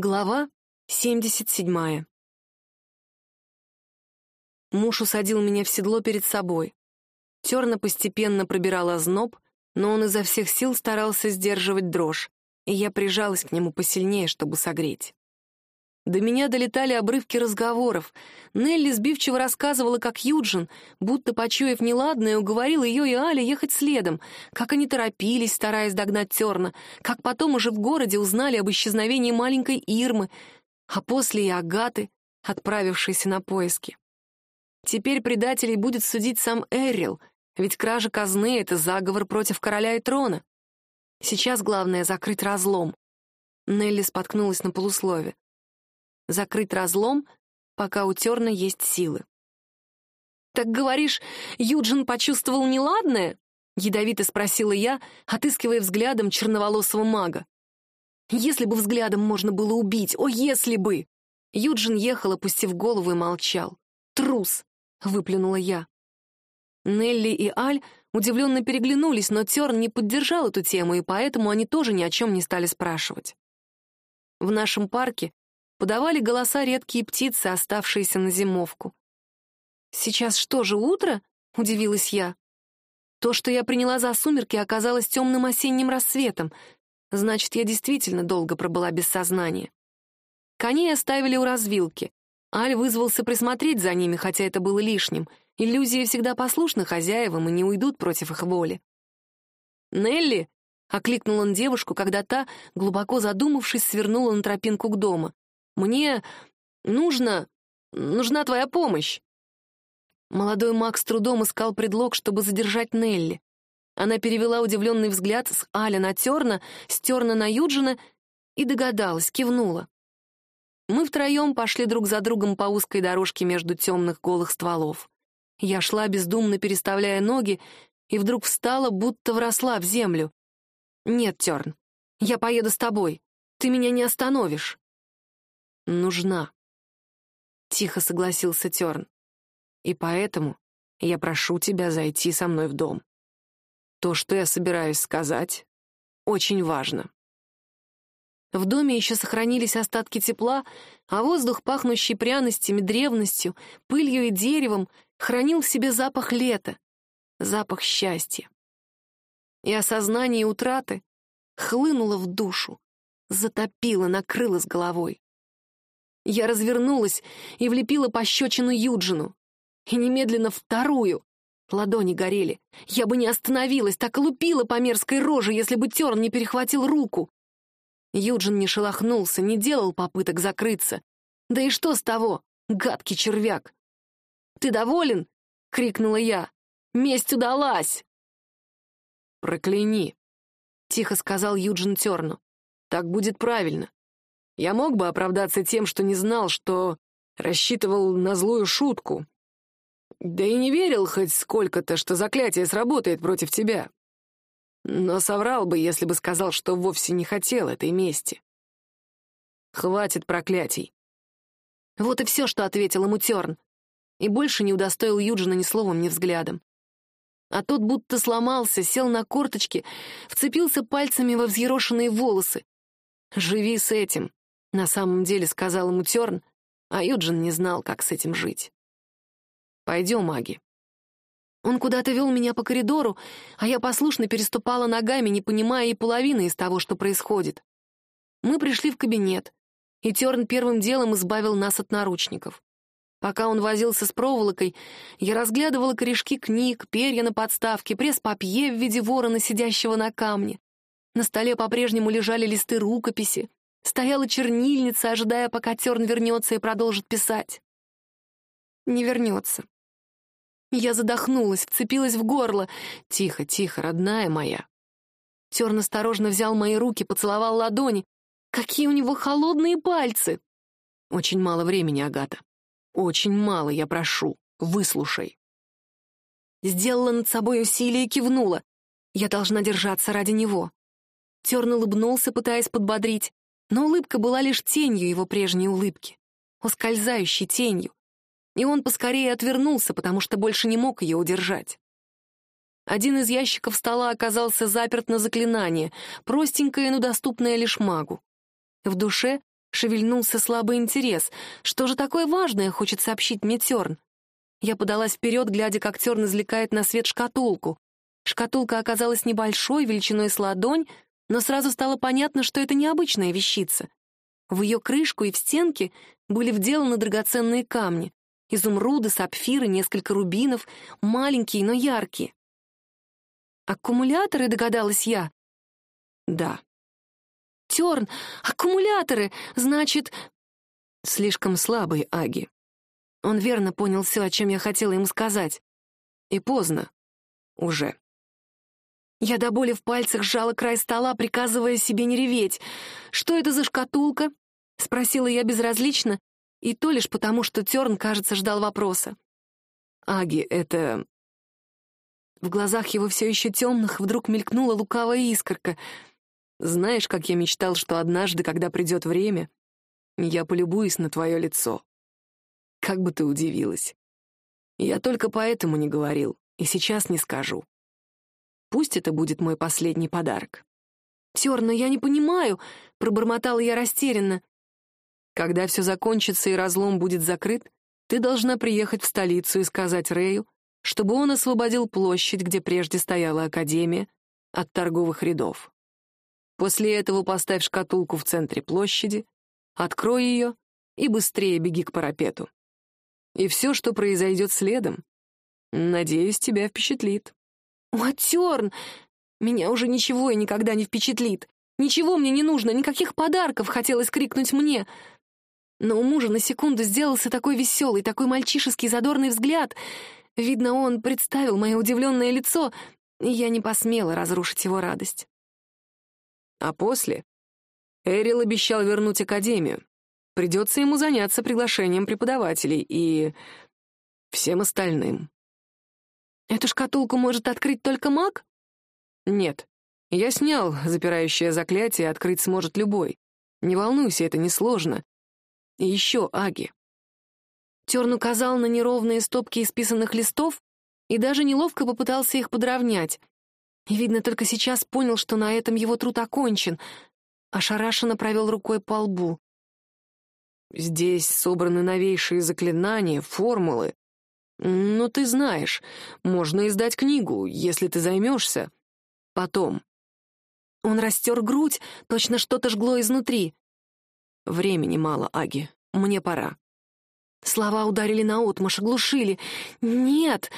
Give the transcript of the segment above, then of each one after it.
Глава 77. Муж усадил меня в седло перед собой. Терна постепенно пробирала озноб, но он изо всех сил старался сдерживать дрожь, и я прижалась к нему посильнее, чтобы согреть. До меня долетали обрывки разговоров. Нелли сбивчиво рассказывала, как Юджин, будто почуяв неладное, уговорил ее и Али ехать следом, как они торопились, стараясь догнать Терна, как потом уже в городе узнали об исчезновении маленькой Ирмы, а после и Агаты, отправившейся на поиски. Теперь предателей будет судить сам Эрил, ведь кража казны — это заговор против короля и трона. Сейчас главное — закрыть разлом. Нелли споткнулась на полуслове закрыть разлом, пока у Терна есть силы. «Так говоришь, Юджин почувствовал неладное?» — ядовито спросила я, отыскивая взглядом черноволосого мага. «Если бы взглядом можно было убить, о, если бы!» Юджин ехал, опустив голову и молчал. «Трус!» — выплюнула я. Нелли и Аль удивленно переглянулись, но Терн не поддержал эту тему, и поэтому они тоже ни о чем не стали спрашивать. В нашем парке подавали голоса редкие птицы, оставшиеся на зимовку. «Сейчас что же, утро?» — удивилась я. То, что я приняла за сумерки, оказалось темным осенним рассветом. Значит, я действительно долго пробыла без сознания. Коней оставили у развилки. Аль вызвался присмотреть за ними, хотя это было лишним. Иллюзии всегда послушны хозяевам и не уйдут против их воли. «Нелли!» — окликнул он девушку, когда та, глубоко задумавшись, свернула на тропинку к дому. Мне нужно... нужна твоя помощь. Молодой маг с трудом искал предлог, чтобы задержать Нелли. Она перевела удивленный взгляд с Аля на Терна, с Терна на Юджина и догадалась, кивнула. Мы втроем пошли друг за другом по узкой дорожке между темных голых стволов. Я шла, бездумно переставляя ноги, и вдруг встала, будто вросла в землю. «Нет, Терн, я поеду с тобой. Ты меня не остановишь» нужна. Тихо согласился Терн. И поэтому я прошу тебя зайти со мной в дом. То, что я собираюсь сказать, очень важно. В доме еще сохранились остатки тепла, а воздух, пахнущий пряностями, древностью, пылью и деревом, хранил в себе запах лета, запах счастья. И осознание утраты хлынуло в душу, затопило, накрыло с головой. Я развернулась и влепила пощечину Юджину. И немедленно вторую. Ладони горели. Я бы не остановилась, так лупила по мерзкой роже, если бы Терн не перехватил руку. Юджин не шелохнулся, не делал попыток закрыться. Да и что с того, гадкий червяк? «Ты доволен?» — крикнула я. «Месть удалась!» «Прокляни!» — тихо сказал Юджин Терну. «Так будет правильно. Я мог бы оправдаться тем, что не знал, что рассчитывал на злую шутку. Да и не верил хоть сколько-то, что заклятие сработает против тебя. Но соврал бы, если бы сказал, что вовсе не хотел этой мести. Хватит проклятий. Вот и все, что ответил ему Терн. И больше не удостоил Юджина ни словом, ни взглядом. А тот будто сломался, сел на корточки, вцепился пальцами во взъерошенные волосы. «Живи с этим», на самом деле сказал ему Терн, а Юджин не знал, как с этим жить. «Пойдем, маги». Он куда-то вел меня по коридору, а я послушно переступала ногами, не понимая и половины из того, что происходит. Мы пришли в кабинет, и Терн первым делом избавил нас от наручников. Пока он возился с проволокой, я разглядывала корешки книг, перья на подставке, пресс-папье в виде ворона, сидящего на камне. На столе по-прежнему лежали листы рукописи, Стояла чернильница, ожидая, пока Терн вернется и продолжит писать. Не вернется. Я задохнулась, вцепилась в горло. «Тихо, тихо, родная моя». Терн осторожно взял мои руки, поцеловал ладони. Какие у него холодные пальцы! Очень мало времени, Агата. Очень мало, я прошу. Выслушай. Сделала над собой усилие и кивнула. Я должна держаться ради него. Терн улыбнулся, пытаясь подбодрить. Но улыбка была лишь тенью его прежней улыбки, ускользающей тенью, и он поскорее отвернулся, потому что больше не мог ее удержать. Один из ящиков стола оказался заперт на заклинание, простенькое, но доступное лишь магу. В душе шевельнулся слабый интерес. Что же такое важное хочет сообщить мне Терн? Я подалась вперед, глядя, как Терн извлекает на свет шкатулку. Шкатулка оказалась небольшой, величиной с ладонь, но сразу стало понятно, что это необычная вещица. В ее крышку и в стенки были вделаны драгоценные камни. Изумруды, сапфиры, несколько рубинов, маленькие, но яркие. «Аккумуляторы», — догадалась я. «Да». «Терн, аккумуляторы! Значит...» «Слишком слабый, Аги». Он верно понял все, о чем я хотела ему сказать. И поздно. Уже. Я до боли в пальцах сжала край стола, приказывая себе не реветь. «Что это за шкатулка?» — спросила я безразлично, и то лишь потому, что Терн, кажется, ждал вопроса. «Аги, это в глазах его все еще темных вдруг мелькнула лукавая искорка. «Знаешь, как я мечтал, что однажды, когда придет время, я полюбуюсь на твое лицо. Как бы ты удивилась. Я только поэтому не говорил, и сейчас не скажу. Пусть это будет мой последний подарок». «Тер, но я не понимаю», — пробормотала я растерянно. «Когда все закончится и разлом будет закрыт, ты должна приехать в столицу и сказать Рэю, чтобы он освободил площадь, где прежде стояла Академия, от торговых рядов. После этого поставь шкатулку в центре площади, открой ее и быстрее беги к парапету. И все, что произойдет следом, надеюсь, тебя впечатлит. «О, Терн! Меня уже ничего и никогда не впечатлит. Ничего мне не нужно, никаких подарков!» — хотелось крикнуть мне. Но у мужа на секунду сделался такой веселый, такой мальчишеский задорный взгляд — Видно, он представил мое удивленное лицо, и я не посмела разрушить его радость. А после Эрил обещал вернуть Академию. Придется ему заняться приглашением преподавателей и всем остальным. Эту шкатулку может открыть только маг? Нет. Я снял запирающее заклятие, открыть сможет любой. Не волнуйся, это несложно. И еще, Аги, Терн указал на неровные стопки исписанных листов и даже неловко попытался их подровнять. И, видно, только сейчас понял, что на этом его труд окончен. Ошарашенно провел рукой по лбу. «Здесь собраны новейшие заклинания, формулы. Но ты знаешь, можно издать книгу, если ты займешься. Потом». Он растер грудь, точно что-то жгло изнутри. «Времени мало, Аги. Мне пора». Слова ударили наотмашь, оглушили. «Нет!»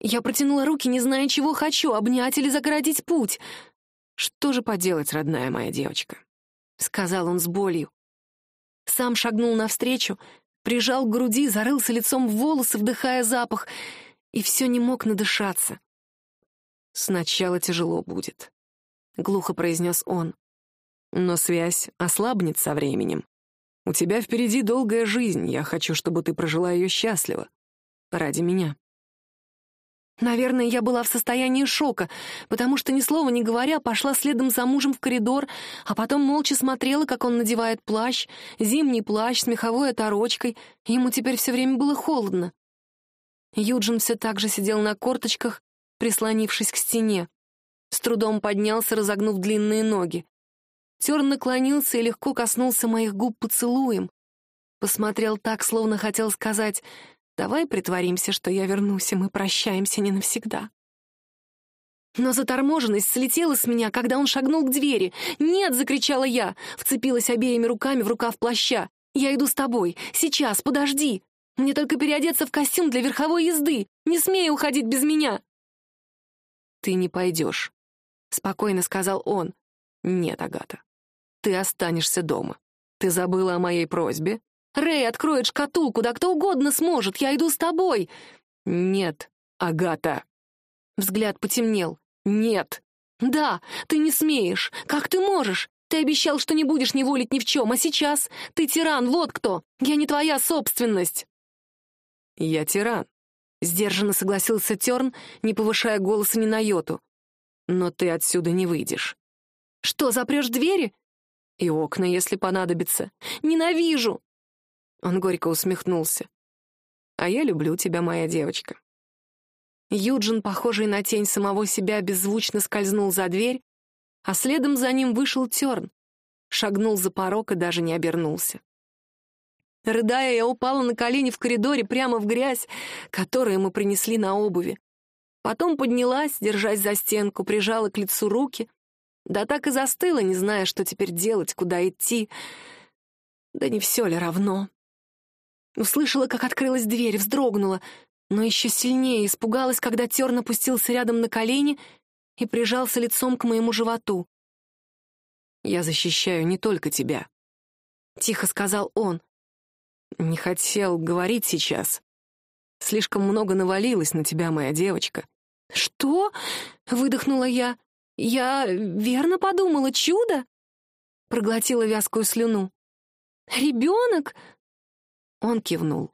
Я протянула руки, не зная, чего хочу, обнять или загородить путь. «Что же поделать, родная моя девочка?» — сказал он с болью. Сам шагнул навстречу, прижал к груди, зарылся лицом в волосы, вдыхая запах, и все не мог надышаться. «Сначала тяжело будет», — глухо произнес он. «Но связь ослабнет со временем. У тебя впереди долгая жизнь, я хочу, чтобы ты прожила ее счастливо. Ради меня. Наверное, я была в состоянии шока, потому что, ни слова не говоря, пошла следом за мужем в коридор, а потом молча смотрела, как он надевает плащ, зимний плащ с меховой оторочкой, ему теперь все время было холодно. Юджин все так же сидел на корточках, прислонившись к стене. С трудом поднялся, разогнув длинные ноги. Терн наклонился и легко коснулся моих губ поцелуем. Посмотрел так, словно хотел сказать «Давай притворимся, что я вернусь, и мы прощаемся не навсегда». Но заторможенность слетела с меня, когда он шагнул к двери. «Нет!» — закричала я, вцепилась обеими руками в рукав плаща. «Я иду с тобой. Сейчас, подожди. Мне только переодеться в костюм для верховой езды. Не смей уходить без меня!» «Ты не пойдешь», — спокойно сказал он. «Нет, Агата, ты останешься дома. Ты забыла о моей просьбе? Рэй откроет шкатулку, да кто угодно сможет, я иду с тобой. Нет, Агата. Взгляд потемнел. Нет. Да, ты не смеешь. Как ты можешь? Ты обещал, что не будешь неволить ни в чем, а сейчас ты тиран, вот кто. Я не твоя собственность. Я тиран. Сдержанно согласился Терн, не повышая голоса ни на йоту. Но ты отсюда не выйдешь. Что, запрешь двери? И окна, если понадобится. Ненавижу!» Он горько усмехнулся. «А я люблю тебя, моя девочка». Юджин, похожий на тень самого себя, беззвучно скользнул за дверь, а следом за ним вышел Терн. шагнул за порог и даже не обернулся. Рыдая, я упала на колени в коридоре прямо в грязь, которую мы принесли на обуви. Потом поднялась, держась за стенку, прижала к лицу руки. Да так и застыла, не зная, что теперь делать, куда идти. Да не все ли равно? Услышала, как открылась дверь, вздрогнула, но еще сильнее испугалась, когда Терн опустился рядом на колени и прижался лицом к моему животу. «Я защищаю не только тебя», — тихо сказал он. «Не хотел говорить сейчас. Слишком много навалилось на тебя, моя девочка». «Что?» — выдохнула я. «Я верно подумала, чудо?» Проглотила вязкую слюну. «Ребенок?» Он кивнул.